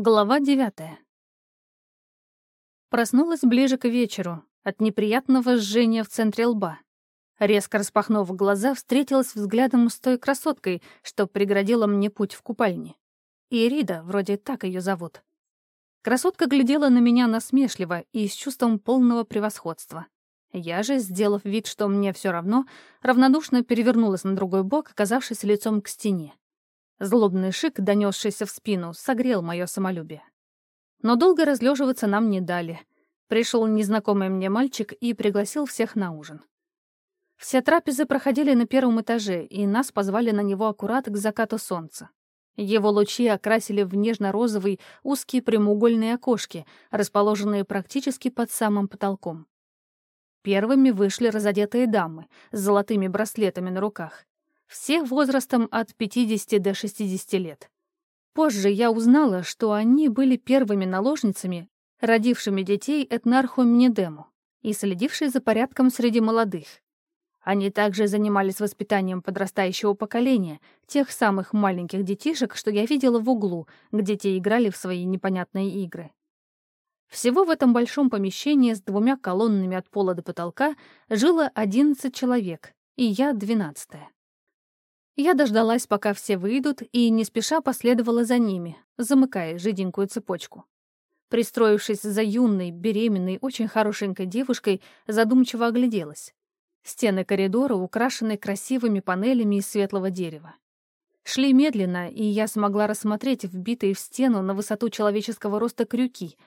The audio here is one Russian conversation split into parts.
Глава девятая. Проснулась ближе к вечеру от неприятного жжения в центре лба. Резко распахнув глаза, встретилась взглядом с той красоткой, что преградила мне путь в купальне. Ирида, вроде так ее зовут. Красотка глядела на меня насмешливо и с чувством полного превосходства. Я же, сделав вид, что мне все равно, равнодушно перевернулась на другой бок, оказавшись лицом к стене. Злобный шик, донесшийся в спину, согрел мое самолюбие. Но долго разлеживаться нам не дали. Пришел незнакомый мне мальчик и пригласил всех на ужин. Все трапезы проходили на первом этаже, и нас позвали на него аккурат к закату солнца. Его лучи окрасили в нежно-розовый узкие прямоугольные окошки, расположенные практически под самым потолком. Первыми вышли разодетые дамы с золотыми браслетами на руках все возрастом от 50 до 60 лет. Позже я узнала, что они были первыми наложницами, родившими детей этнарху Мнедему и следившей за порядком среди молодых. Они также занимались воспитанием подрастающего поколения, тех самых маленьких детишек, что я видела в углу, где те играли в свои непонятные игры. Всего в этом большом помещении с двумя колоннами от пола до потолка жило 11 человек, и я двенадцатая. Я дождалась, пока все выйдут, и не спеша последовала за ними, замыкая жиденькую цепочку. Пристроившись за юной, беременной, очень хорошенькой девушкой, задумчиво огляделась. Стены коридора украшены красивыми панелями из светлого дерева. Шли медленно, и я смогла рассмотреть вбитые в стену на высоту человеческого роста крюки.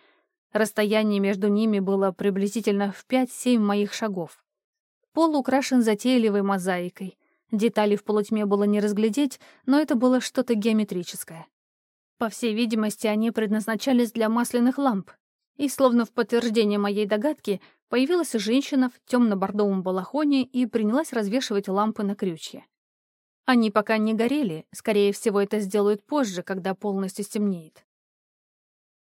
Расстояние между ними было приблизительно в 5-7 моих шагов. Пол украшен затейливой мозаикой. Деталей в полутьме было не разглядеть, но это было что-то геометрическое. По всей видимости, они предназначались для масляных ламп. И, словно в подтверждение моей догадки, появилась женщина в темно-бордовом балахоне и принялась развешивать лампы на крючья. Они пока не горели, скорее всего, это сделают позже, когда полностью стемнеет.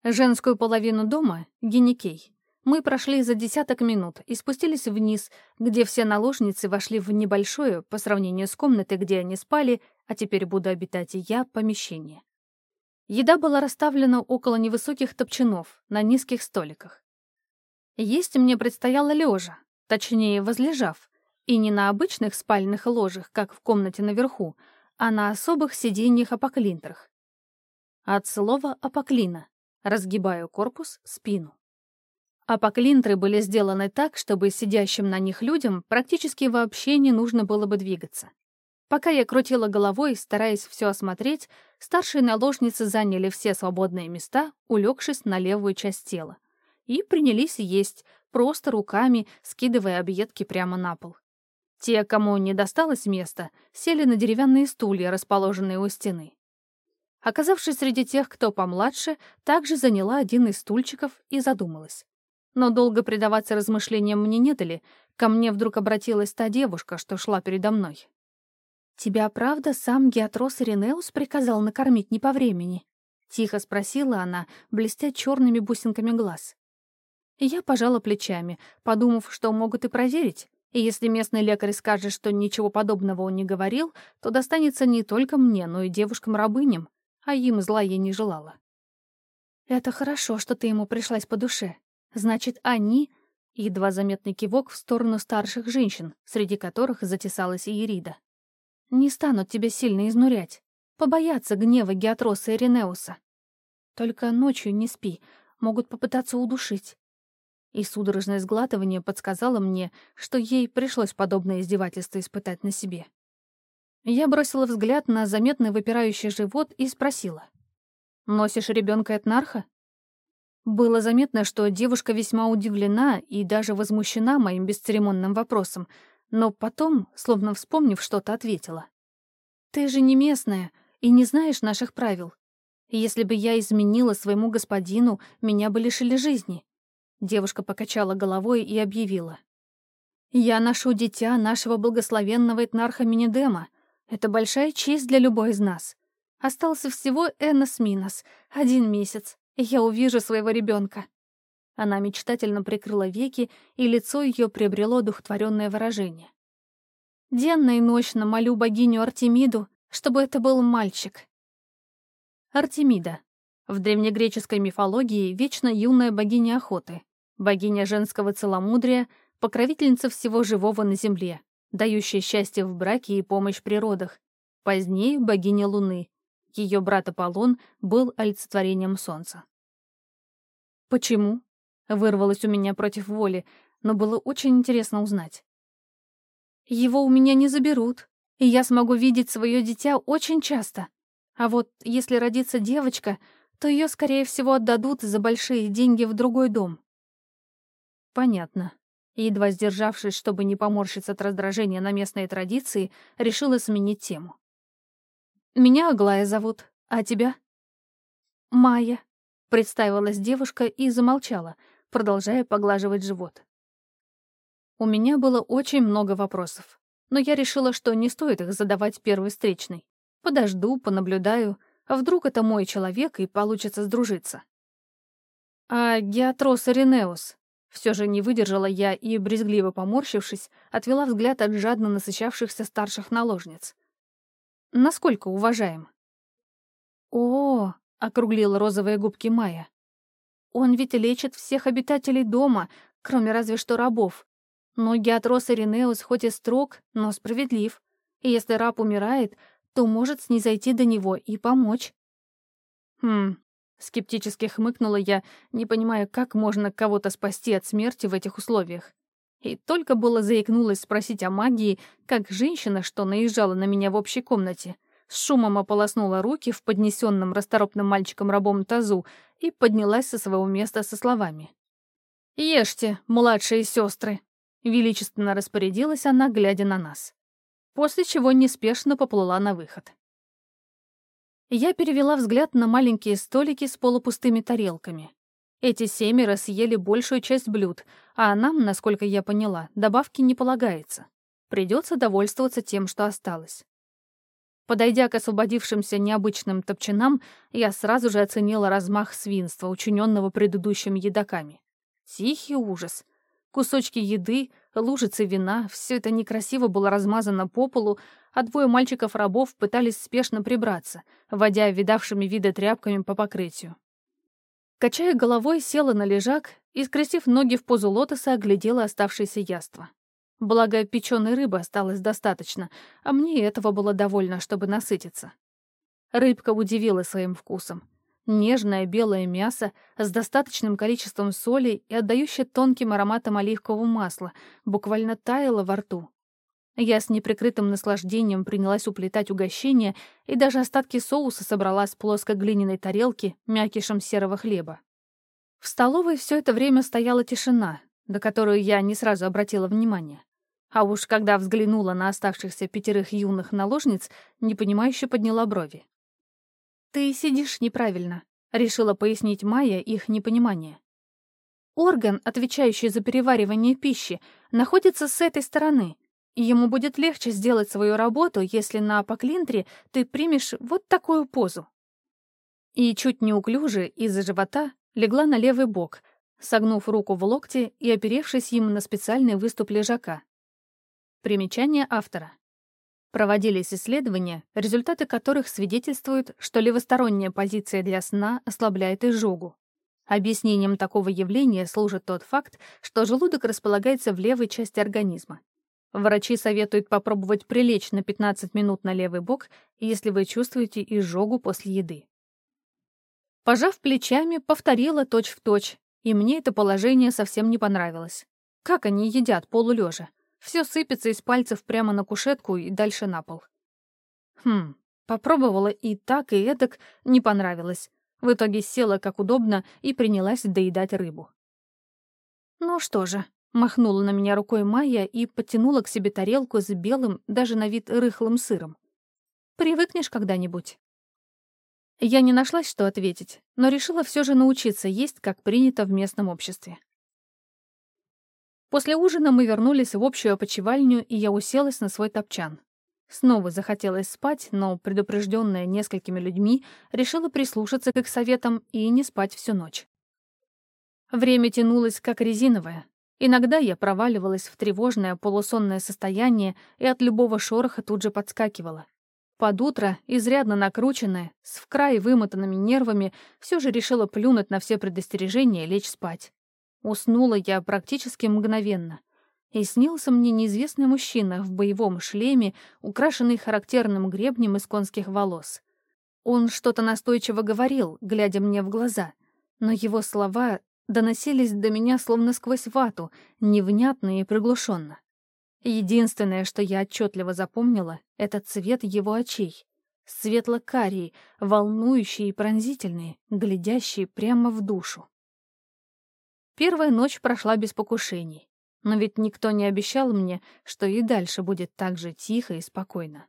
Женскую половину дома, геникей, мы прошли за десяток минут и спустились вниз, где все наложницы вошли в небольшое, по сравнению с комнатой, где они спали, а теперь буду обитать и я, помещение. Еда была расставлена около невысоких топчанов, на низких столиках. Есть мне предстояло лежа, точнее, возлежав, и не на обычных спальных ложах, как в комнате наверху, а на особых сиденьях-апоклинтрах. От слова «апоклина» разгибаю корпус, спину. Апоклинтры были сделаны так, чтобы сидящим на них людям практически вообще не нужно было бы двигаться. Пока я крутила головой, стараясь все осмотреть, старшие наложницы заняли все свободные места, улегшись на левую часть тела. И принялись есть, просто руками, скидывая объедки прямо на пол. Те, кому не досталось места, сели на деревянные стулья, расположенные у стены. Оказавшись среди тех, кто помладше, также заняла один из стульчиков и задумалась. Но долго предаваться размышлениям мне не дали. Ко мне вдруг обратилась та девушка, что шла передо мной. «Тебя, правда, сам Геатрос Иринеус приказал накормить не по времени?» — тихо спросила она, блестя черными бусинками глаз. Я пожала плечами, подумав, что могут и проверить, и если местный лекарь скажет, что ничего подобного он не говорил, то достанется не только мне, но и девушкам-рабыням, а им зла я не желала. «Это хорошо, что ты ему пришлась по душе», Значит, они... Едва заметный кивок в сторону старших женщин, среди которых затесалась и Ирида. Не станут тебя сильно изнурять. Побоятся гнева Геатроса и Ренеуса. Только ночью не спи, могут попытаться удушить. И судорожное сглатывание подсказало мне, что ей пришлось подобное издевательство испытать на себе. Я бросила взгляд на заметный выпирающий живот и спросила. «Носишь ребенка Этнарха?» Было заметно, что девушка весьма удивлена и даже возмущена моим бесцеремонным вопросом, но потом, словно вспомнив что-то, ответила. «Ты же не местная и не знаешь наших правил. Если бы я изменила своему господину, меня бы лишили жизни». Девушка покачала головой и объявила. «Я ношу дитя нашего благословенного этнарха Минидема. Это большая честь для любой из нас. Остался всего Энос Минос, один месяц я увижу своего ребенка. Она мечтательно прикрыла веки, и лицо ее приобрело духотворенное выражение. Денно и ночно молю богиню Артемиду, чтобы это был мальчик. Артемида. В древнегреческой мифологии вечно юная богиня охоты, богиня женского целомудрия, покровительница всего живого на земле, дающая счастье в браке и помощь при родах. Позднее богиня Луны. Ее брат Аполлон был олицетворением солнца. «Почему?» — вырвалось у меня против воли, но было очень интересно узнать. «Его у меня не заберут, и я смогу видеть свое дитя очень часто. А вот если родится девочка, то ее, скорее всего, отдадут за большие деньги в другой дом. Понятно. Едва сдержавшись, чтобы не поморщиться от раздражения на местные традиции, решила сменить тему. «Меня Аглая зовут, а тебя?» «Майя», — представилась девушка и замолчала, продолжая поглаживать живот. У меня было очень много вопросов, но я решила, что не стоит их задавать первой встречной. Подожду, понаблюдаю, а вдруг это мой человек и получится сдружиться? А Геатрос Иринеус? Все же не выдержала я и, брезгливо поморщившись, отвела взгляд от жадно насыщавшихся старших наложниц. Насколько уважаем? О, округлила розовые губки Майя. Он ведь лечит всех обитателей дома, кроме разве что рабов. Но Геатрос Иринеус хоть и строг, но справедлив. И если раб умирает, то может снизойти до него и помочь. Хм, скептически хмыкнула я, не понимая, как можно кого-то спасти от смерти в этих условиях. И только было заикнулась спросить о магии, как женщина, что наезжала на меня в общей комнате, с шумом ополоснула руки в поднесенном расторопным мальчиком-рабом тазу и поднялась со своего места со словами. «Ешьте, младшие сестры!» — величественно распорядилась она, глядя на нас после чего неспешно поплыла на выход. Я перевела взгляд на маленькие столики с полупустыми тарелками. Эти семеро съели большую часть блюд, а нам, насколько я поняла, добавки не полагается. Придется довольствоваться тем, что осталось. Подойдя к освободившимся необычным топчинам, я сразу же оценила размах свинства, учиненного предыдущими едоками. Тихий ужас. Кусочки еды, лужицы вина, все это некрасиво было размазано по полу, а двое мальчиков-рабов пытались спешно прибраться, водя видавшими виды тряпками по покрытию. Качая головой, села на лежак и, скрестив ноги в позу лотоса, оглядела оставшееся яство. Благо, печеной рыбы осталось достаточно, а мне этого было довольно, чтобы насытиться. Рыбка удивила своим вкусом. Нежное белое мясо с достаточным количеством соли и отдающее тонким ароматом оливкового масла буквально таяло во рту. Я с неприкрытым наслаждением принялась уплетать угощение и даже остатки соуса собрала с плоской глиняной тарелки мякишем серого хлеба. В столовой все это время стояла тишина, до которой я не сразу обратила внимание. А уж когда взглянула на оставшихся пятерых юных наложниц, непонимающе подняла брови. «Ты сидишь неправильно», — решила пояснить Майя их непонимание. «Орган, отвечающий за переваривание пищи, находится с этой стороны, ему будет легче сделать свою работу, если на поклинтре ты примешь вот такую позу». И чуть неуклюже из-за живота легла на левый бок, согнув руку в локте и оперевшись им на специальный выступ лежака. Примечание автора. Проводились исследования, результаты которых свидетельствуют, что левосторонняя позиция для сна ослабляет изжогу. Объяснением такого явления служит тот факт, что желудок располагается в левой части организма. Врачи советуют попробовать прилечь на 15 минут на левый бок, если вы чувствуете изжогу после еды. Пожав плечами, повторила точь-в-точь, точь, и мне это положение совсем не понравилось. Как они едят полулежа? Все сыпется из пальцев прямо на кушетку и дальше на пол. Хм, попробовала и так, и эдак, не понравилось. В итоге села как удобно и принялась доедать рыбу. «Ну что же», — махнула на меня рукой Майя и подтянула к себе тарелку с белым, даже на вид рыхлым сыром. «Привыкнешь когда-нибудь?» Я не нашлась, что ответить, но решила все же научиться есть, как принято в местном обществе. После ужина мы вернулись в общую опочивальню, и я уселась на свой топчан. Снова захотелось спать, но, предупрежденная несколькими людьми, решила прислушаться к их советам и не спать всю ночь. Время тянулось как резиновое. Иногда я проваливалась в тревожное полусонное состояние и от любого шороха тут же подскакивала. Под утро, изрядно накрученная, с вкрай вымотанными нервами, все же решила плюнуть на все предостережения и лечь спать. Уснула я практически мгновенно. И снился мне неизвестный мужчина в боевом шлеме, украшенный характерным гребнем из конских волос. Он что-то настойчиво говорил, глядя мне в глаза, но его слова доносились до меня словно сквозь вату, невнятно и приглушенно. Единственное, что я отчетливо запомнила, — это цвет его очей. Светло-карие, волнующие и пронзительные, глядящие прямо в душу. Первая ночь прошла без покушений. Но ведь никто не обещал мне, что и дальше будет так же тихо и спокойно.